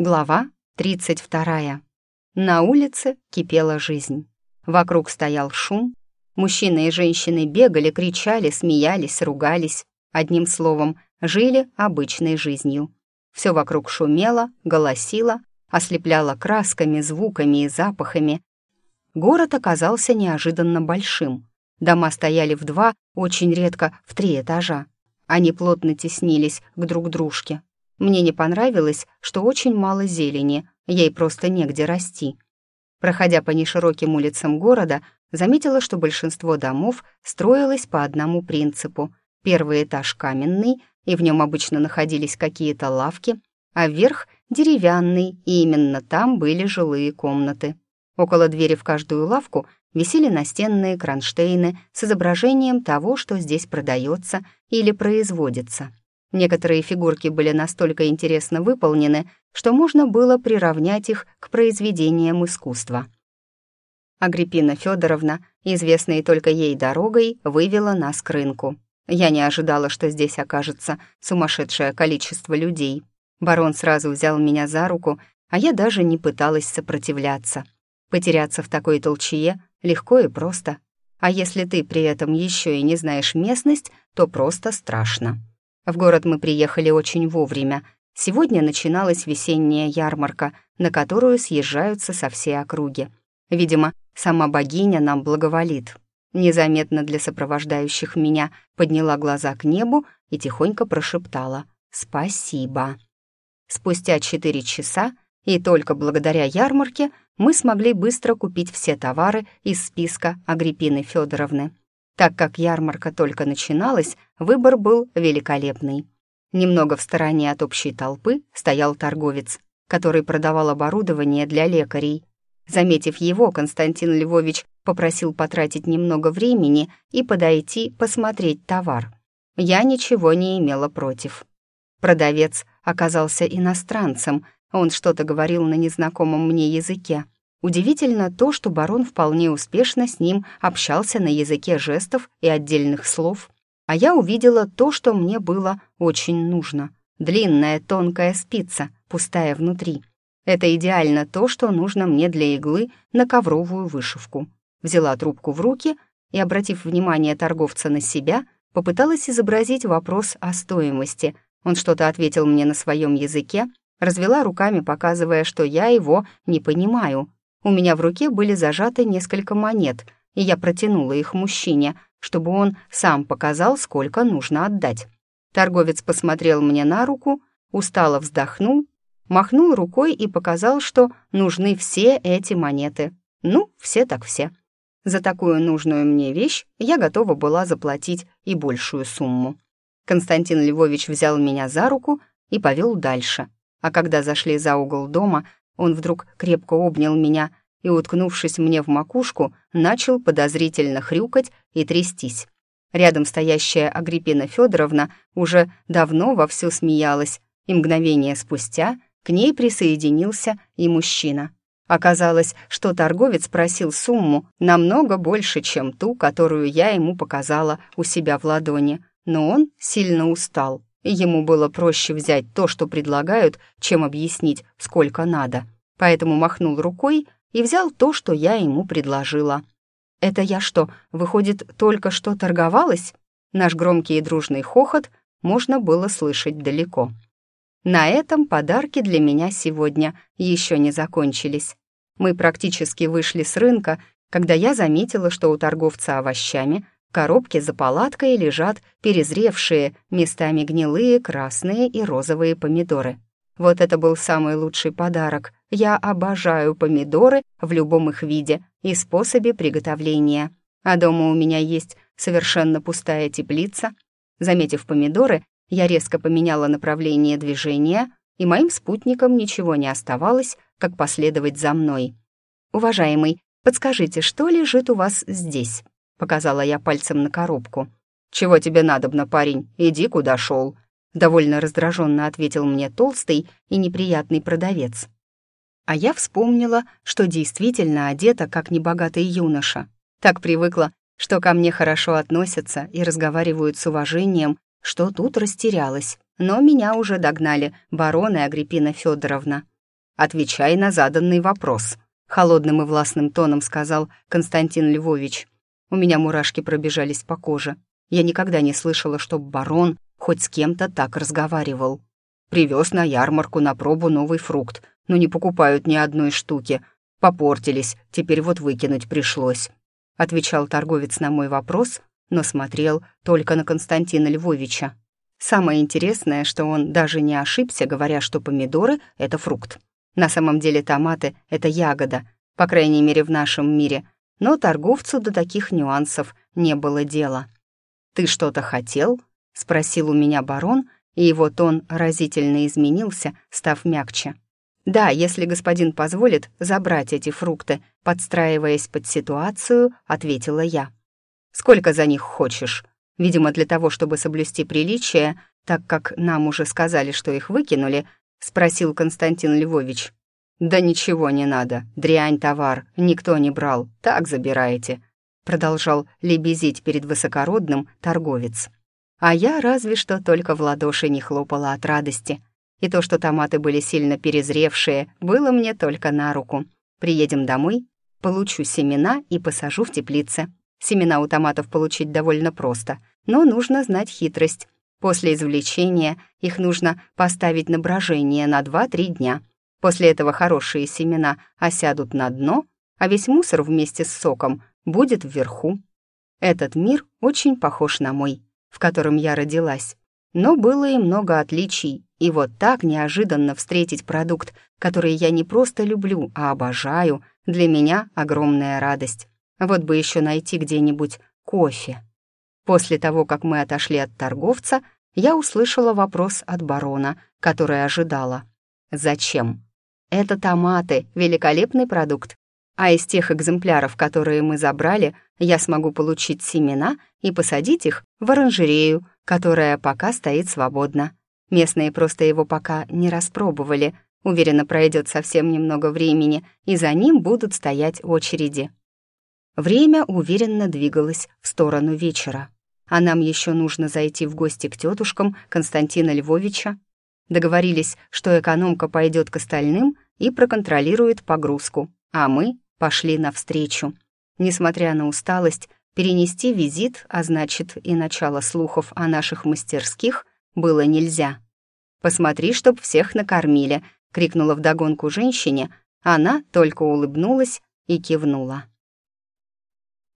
Глава 32. На улице кипела жизнь. Вокруг стоял шум. Мужчины и женщины бегали, кричали, смеялись, ругались. Одним словом, жили обычной жизнью. Все вокруг шумело, голосило, ослепляло красками, звуками и запахами. Город оказался неожиданно большим. Дома стояли в два, очень редко в три этажа. Они плотно теснились к друг дружке, мне не понравилось, что очень мало зелени, ей просто негде расти. Проходя по нешироким улицам города, заметила, что большинство домов строилось по одному принципу. Первый этаж каменный, и в нем обычно находились какие-то лавки, а верх — деревянный, и именно там были жилые комнаты. Около двери в каждую лавку висели настенные кронштейны с изображением того, что здесь продается или производится. Некоторые фигурки были настолько интересно выполнены, что можно было приравнять их к произведениям искусства. Агриппина Федоровна, известная только ей дорогой, вывела нас к рынку. Я не ожидала, что здесь окажется сумасшедшее количество людей. Барон сразу взял меня за руку, а я даже не пыталась сопротивляться. Потеряться в такой толчее легко и просто. А если ты при этом еще и не знаешь местность, то просто страшно. В город мы приехали очень вовремя. Сегодня начиналась весенняя ярмарка, на которую съезжаются со всей округи. Видимо, сама богиня нам благоволит. Незаметно для сопровождающих меня подняла глаза к небу и тихонько прошептала «Спасибо». Спустя четыре часа, и только благодаря ярмарке, мы смогли быстро купить все товары из списка Агриппины Федоровны. Так как ярмарка только начиналась, выбор был великолепный. Немного в стороне от общей толпы стоял торговец, который продавал оборудование для лекарей. Заметив его, Константин Львович попросил потратить немного времени и подойти посмотреть товар. Я ничего не имела против. Продавец оказался иностранцем, он что-то говорил на незнакомом мне языке. Удивительно то, что барон вполне успешно с ним общался на языке жестов и отдельных слов, а я увидела то, что мне было очень нужно. Длинная тонкая спица, пустая внутри. Это идеально то, что нужно мне для иглы на ковровую вышивку. Взяла трубку в руки и, обратив внимание торговца на себя, попыталась изобразить вопрос о стоимости. Он что-то ответил мне на своем языке, развела руками, показывая, что я его не понимаю — у меня в руке были зажаты несколько монет, и я протянула их мужчине, чтобы он сам показал, сколько нужно отдать. Торговец посмотрел мне на руку, устало вздохнул, махнул рукой и показал, что нужны все эти монеты. Ну, все так все. За такую нужную мне вещь я готова была заплатить и большую сумму. Константин Львович взял меня за руку и повел дальше. А когда зашли за угол дома, он вдруг крепко обнял меня и, уткнувшись мне в макушку, начал подозрительно хрюкать и трястись. Рядом стоящая Агриппина Федоровна уже давно вовсю смеялась, и мгновение спустя к ней присоединился и мужчина. Оказалось, что торговец просил сумму намного больше, чем ту, которую я ему показала у себя в ладони, но он сильно устал ему было проще взять то, что предлагают, чем объяснить, сколько надо. Поэтому махнул рукой и взял то, что я ему предложила. «Это я что, выходит, только что торговалась?» Наш громкий и дружный хохот можно было слышать далеко. На этом подарки для меня сегодня еще не закончились. Мы практически вышли с рынка, когда я заметила, что у торговца овощами коробке за палаткой лежат перезревшие, местами гнилые красные и розовые помидоры. Вот это был самый лучший подарок. Я обожаю помидоры в любом их виде и способе приготовления. А дома у меня есть совершенно пустая теплица. Заметив помидоры, я резко поменяла направление движения, и моим спутникам ничего не оставалось, как последовать за мной. «Уважаемый, подскажите, что лежит у вас здесь?» Показала я пальцем на коробку. «Чего тебе надобно, парень? Иди, куда шел. Довольно раздраженно ответил мне толстый и неприятный продавец. А я вспомнила, что действительно одета, как небогатый юноша. Так привыкла, что ко мне хорошо относятся и разговаривают с уважением, что тут растерялась. Но меня уже догнали барон и Агриппина Федоровна. отвечай на заданный вопрос», — холодным и властным тоном сказал Константин Львович. У меня мурашки пробежались по коже. Я никогда не слышала, чтоб барон хоть с кем-то так разговаривал. Привез на ярмарку на пробу новый фрукт, но не покупают ни одной штуки. Попортились, теперь вот выкинуть пришлось. Отвечал торговец на мой вопрос, но смотрел только на Константина Львовича. Самое интересное, что он даже не ошибся, говоря, что помидоры — это фрукт. На самом деле томаты — это ягода, по крайней мере в нашем мире, но торговцу до таких нюансов не было дела. «Ты что-то хотел?» — спросил у меня барон, и его тон разительно изменился, став мягче. «Да, если господин позволит забрать эти фрукты, подстраиваясь под ситуацию», — ответила я. «Сколько за них хочешь?» Видимо, для того, чтобы соблюсти приличие, так как нам уже сказали, что их выкинули, спросил Константин Львович. «Да ничего не надо, дрянь товар, никто не брал, так забираете», продолжал лебезить перед высокородным торговец. А я разве что только в ладоши не хлопала от радости. И то, что томаты были сильно перезревшие, было мне только на руку. Приедем домой, получу семена и посажу в теплице. Семена у томатов получить довольно просто, но нужно знать хитрость. После извлечения их нужно поставить на брожение на 2-3 дня. После этого хорошие семена осядут на дно, а весь мусор вместе с соком будет вверху. Этот мир очень похож на мой, в котором я родилась. Но было и много отличий, и вот так неожиданно встретить продукт, который я не просто люблю, а обожаю, для меня огромная радость. Вот бы еще найти где-нибудь кофе. После того, как мы отошли от торговца, я услышала вопрос от барона, который ожидала. «Зачем?» «Это томаты, великолепный продукт. А из тех экземпляров, которые мы забрали, я смогу получить семена и посадить их в оранжерею, которая пока стоит свободно. Местные просто его пока не распробовали. Уверенно пройдет совсем немного времени, и за ним будут стоять очереди. Время уверенно двигалось в сторону вечера. А нам еще нужно зайти в гости к тетушкам Константина Львовича. Договорились, что экономка пойдет к остальным и проконтролирует погрузку, а мы пошли навстречу. Несмотря на усталость, перенести визит, а значит и начало слухов о наших мастерских, было нельзя. «Посмотри, чтоб всех накормили», — крикнула вдогонку женщине, она только улыбнулась и кивнула.